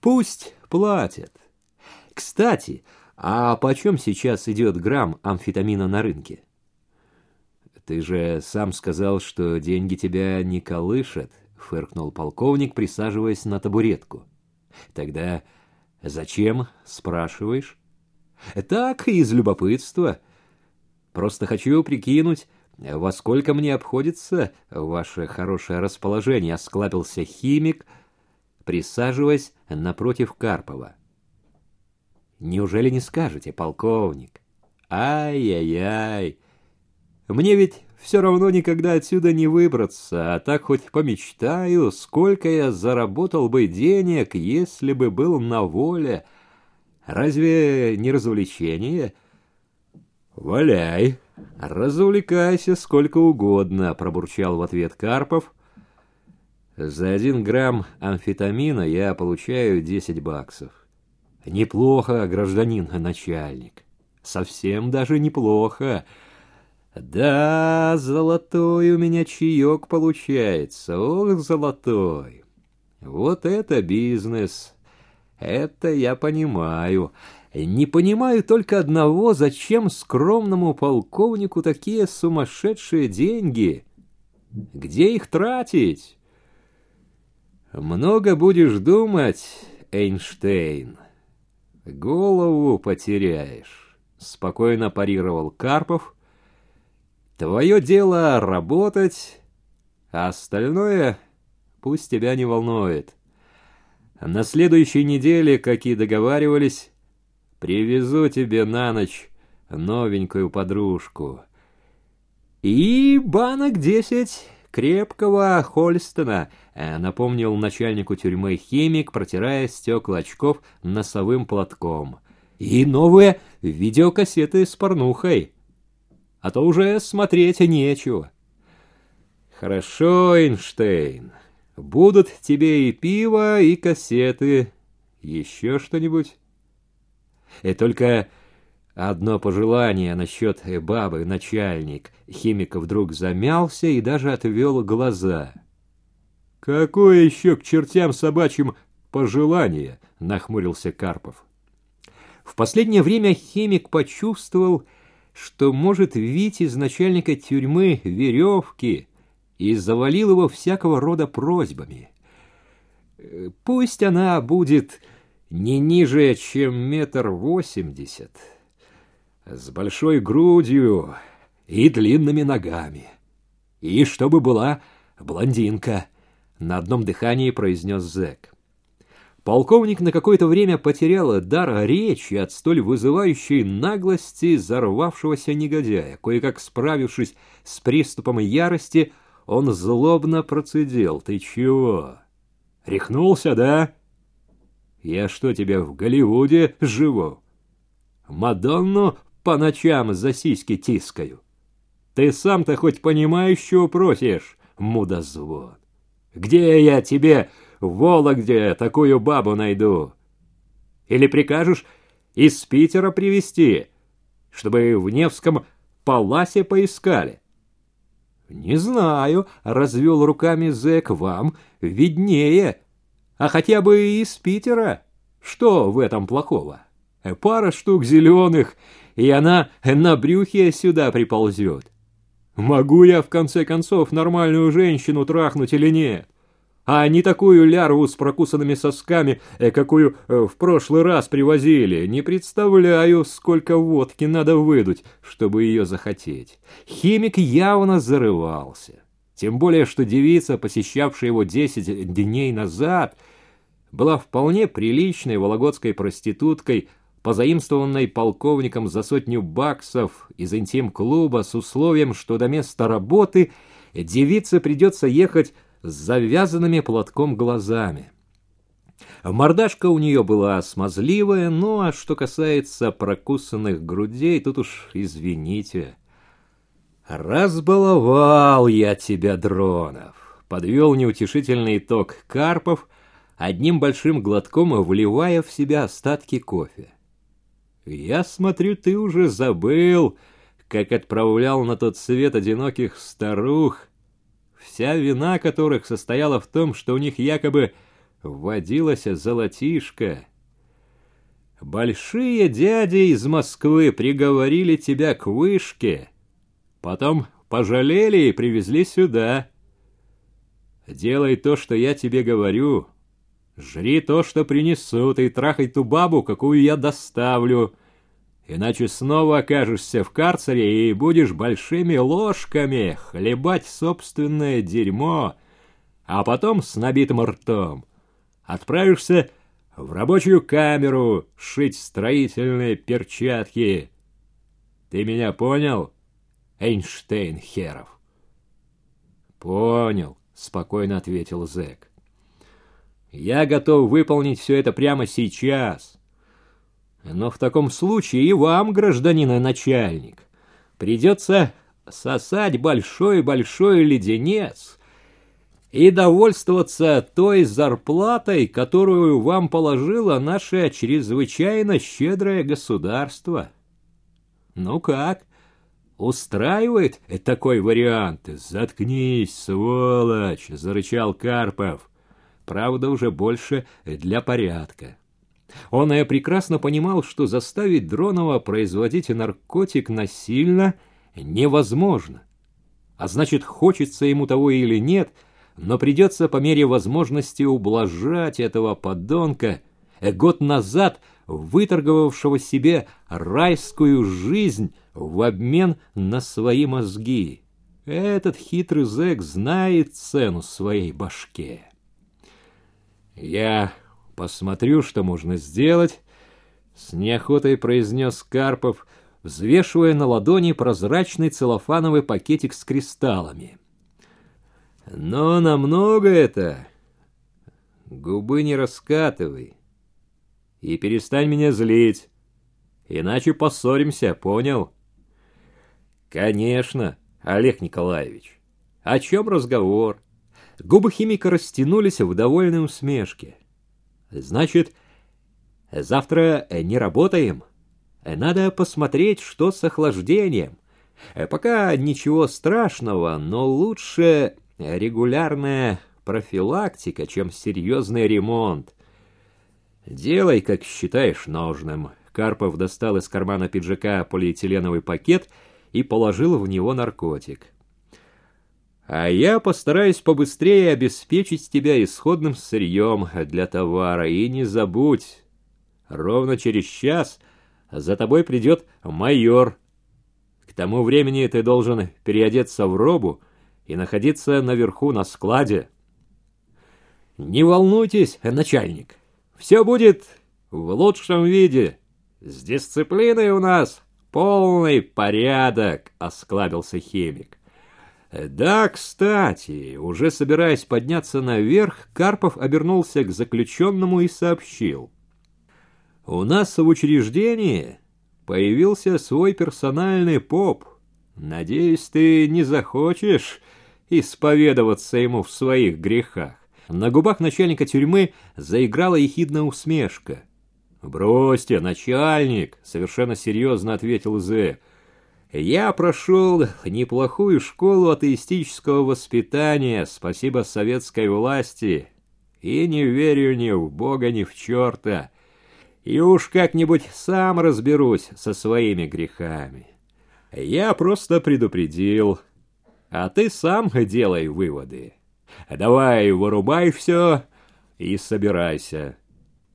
Пусть платят. Кстати, а почем сейчас идет грамм амфетамина на рынке? Ты же сам сказал, что деньги тебя не колышат, фыркнул полковник, присаживаясь на табуретку. Тогда зачем, спрашиваешь? Так, из любопытства. Просто хочу прикинуть, во сколько мне обходится ваше хорошее расположение, осклабился химик, присаживаясь напротив Карпова. Неужели не скажете, полковник? Ай-яй-яй. Мне ведь все равно никогда отсюда не выбраться, а так хоть помечтаю, сколько я заработал бы денег, если бы был на воле. Разве не развлечение? Валяй, развлекайся сколько угодно, пробурчал в ответ Карпов. За один грамм амфетамина я получаю десять баксов. Неплохо, гражданин начальник. Совсем даже неплохо. Да, золотой у меня чаек получается. Ох, золотой. Вот это бизнес. Это я понимаю. Не понимаю только одного, зачем скромному полковнику такие сумасшедшие деньги? Где их тратить? Много будешь думать, Эйнштейн. Голову потеряешь, спокойно парировал Карпов. Твое дело работать, а остальное пусть тебя не волнует. На следующей неделе, как и договаривались, привезу тебе на ночь новенькую подружку. И банок десять крепкого Хольстона, э, напомнил начальнику тюрьмы химик, протирая стекла очков носовым платком. И новые видеокассеты с порнухой. А то уже смотреть нечего. Хорошо, Эйнштейн. Будут тебе и пиво, и кассеты. Еще что-нибудь? И только одно пожелание насчет бабы, начальник. Химик вдруг замялся и даже отвел глаза. Какое еще к чертям собачьим пожелание? Нахмурился Карпов. В последнее время химик почувствовал, что может видеть из начальника тюрьмы веревки, и завалил его всякого рода просьбами. Пусть она будет не ниже, чем метр восемьдесят, с большой грудью и длинными ногами, и чтобы была блондинка, на одном дыхании произнес зэк. Полковник на какое-то время потерял дар речи от столь вызывающей наглости зарвавшегося негодяя. Кое-как справившись с приступом ярости, он злобно процедил. «Ты чего? Рехнулся, да? Я что, тебя в Голливуде живу? Мадонну по ночам за сиськи тискаю? Ты сам-то хоть понимаешь, чего просишь, мудозвон? Где я тебе Вологде такую бабу найду? Или прикажешь из Питера привезти, чтобы в Невском паласе поискали?» «Не знаю», — развел руками зэк, — «вам виднее. А хотя бы из Питера. Что в этом плохого? Пара штук зеленых, и она на брюхе сюда приползет. Могу я, в конце концов, нормальную женщину трахнуть или нет? а не такую лярву с прокусанными сосками, э, какую э, в прошлый раз привозили. Не представляю, сколько водки надо выдуть, чтобы ее захотеть. Химик явно зарывался. Тем более, что девица, посещавшая его десять дней назад, была вполне приличной вологодской проституткой, позаимствованной полковником за сотню баксов из интим-клуба с условием, что до места работы девице придется ехать с завязанными платком глазами. Мордашка у нее была смазливая, ну а что касается прокусанных грудей, тут уж извините. «Разбаловал я тебя, Дронов!» — подвел неутешительный итог Карпов, одним большим глотком вливая в себя остатки кофе. «Я смотрю, ты уже забыл, как отправлял на тот свет одиноких старух, вся вина которых состояла в том, что у них якобы водилась золотишко. Большие дяди из Москвы приговорили тебя к вышке, потом пожалели и привезли сюда. Делай то, что я тебе говорю. Жри то, что принесут, и трахай ту бабу, какую я доставлю. Иначе снова окажешься в карцере и будешь большими ложками хлебать собственное дерьмо, а потом с набитым ртом отправишься в рабочую камеру шить строительные перчатки. Ты меня понял, Эйнштейн Херов? Понял, спокойно ответил Зэк. Я готов выполнить все это прямо сейчас. Но в таком случае и вам, гражданин и начальник, придется сосать большой-большой леденец и довольствоваться той зарплатой, которую вам положило наше чрезвычайно щедрое государство. Ну как, устраивает такой вариант? Заткнись, сволочь, зарычал Карпов. Правда, уже больше для порядка. Он и прекрасно понимал, что заставить Дронова производить наркотик насильно невозможно. А значит, хочется ему того или нет – но придется по мере возможности ублажать этого подонка, год назад выторговавшего себе райскую жизнь в обмен на свои мозги. Этот хитрый зэк знает цену своей башке. «Я посмотрю, что можно сделать», — с неохотой произнес Карпов, взвешивая на ладони прозрачный целлофановый пакетик с кристаллами. Но намного это. Губы не раскатывай. И перестань меня злить. Иначе поссоримся, понял? Конечно, Олег Николаевич. О чем разговор? Губы химика растянулись в довольной усмешке. Значит, завтра не работаем? Надо посмотреть, что с охлаждением. Пока ничего страшного, но лучше регулярная профилактика, чем серьезный ремонт. Делай, как считаешь нужным. Карпов достал из кармана пиджака полиэтиленовый пакет и положил в него наркотик. А я постараюсь побыстрее обеспечить тебя исходным сырьем для товара. И не забудь, ровно через час за тобой придет майор. К тому времени ты должен переодеться в робу, и находиться наверху на складе. Не волнуйтесь, начальник, все будет в лучшем виде. С дисциплиной у нас полный порядок, осклабился химик. Да, кстати, уже собираясь подняться наверх, Карпов обернулся к заключенному и сообщил. У нас в учреждении появился свой персональный поп. Надеюсь, ты не захочешь исповедоваться ему в своих грехах. На губах начальника тюрьмы заиграла ехидная усмешка. «Бросьте, начальник!» — совершенно серьезно ответил Зе. «Я прошел неплохую школу атеистического воспитания, спасибо советской власти, и не верю ни в Бога, ни в черта, и уж как-нибудь сам разберусь со своими грехами. Я просто предупредил, а ты сам делай выводы. Давай, вырубай все и собирайся.